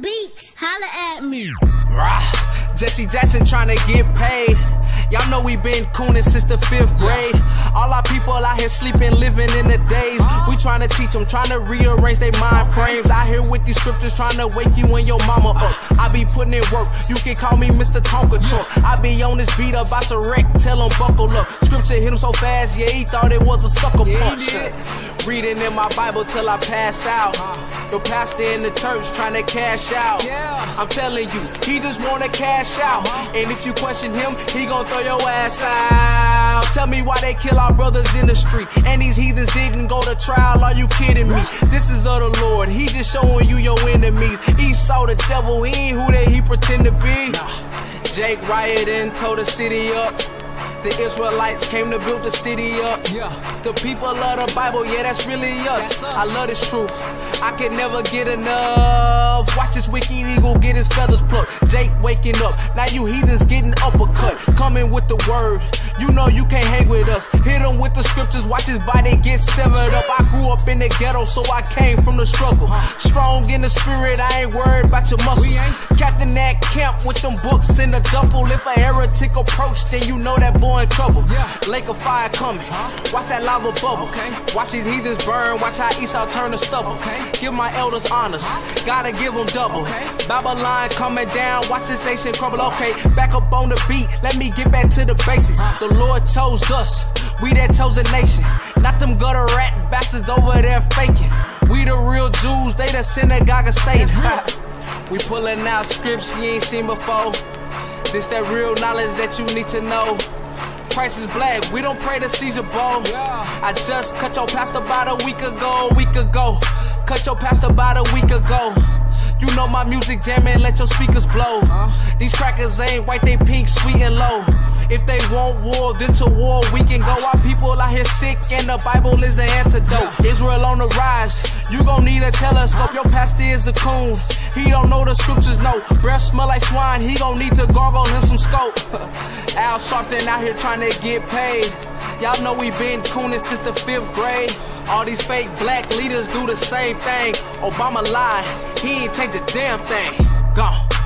Beats, holla at me. Rah, Jesse Jackson trying to get paid. Y'all know we been cooning since the fifth grade. All our people out here sleeping, living in the days. We trying to teach them, trying to rearrange their mind frames. I here with these scriptures, trying to wake you and your mama up. Uh-huh. I be putting in work, you can call me Mr. Tonka Truck. I be on this beat about to wreck, tell them buckle up. Scripture hit him so fast, yeah, he thought it was a sucker punch. Reading in my Bible till I pass out. The pastor in the church trying to cash out. I'm telling you, he just wanna cash out. And if you question him, he gon' throw your ass out. Tell me why they kill our brothers in the street. And these heathens didn't go to trial. Are you kidding me? This is of the Lord. He just showing you your enemies. Esau the devil, he ain't who that he pretend to be. Jake rioting, tore the city up. The Israelites came to build the city up. Yeah. The people love the Bible, yeah, that's really us. That's us. I love this truth. I can never get enough. Watch this wicked eagle get his feathers plucked. Jake waking up. Now you heathens getting uppercut. Coming with the word. You know you can't hang with us. Hit him with the scriptures. Watch his body get severed up. I grew up in the ghetto, so I came from the struggle. Uh-huh. Strong in the spirit, I ain't worried about your muscle. We Captain that camp with them books in the duffel. If a heretic approach, then you know that boy in trouble. Yeah. Lake of fire coming. Watch that lava bubble. Okay. Watch these heathens burn. Watch how Esau turn to stubble. Okay. Give my elders honors. Gotta give them double. Okay. Babylon coming down. Watch this nation crumble. Okay. Back up on the beat. Let me get back to the basics. The Lord chose us. We that chosen nation. Not them gutter rat bastards over there faking. We the real Jews. They the synagogue of Satan. we pulling out scripts you ain't seen before. This that real knowledge that you need to know. Christ is black, we don't pray to Caesar Bowl. Yeah. I just cut your pastor about a week ago, a week ago. Cut your pastor about a week ago. You know my music jamming, let your speakers blow. These crackers ain't white, they pink, sweet and low. If they want war, then to war we can go. Our people out here sick, and the Bible is the antidote. Israel on the rise, you gon' need a telescope. Your pastor is a coon, he don't know the scriptures, no. Breath smell like swine, he gon' need to gargle him some scope. Al Sharpton out here trying to get paid. Y'all know we been cooning since the fifth grade. All these fake black leaders do the same thing. Obama lied, he ain't changed a damn thing. Gone.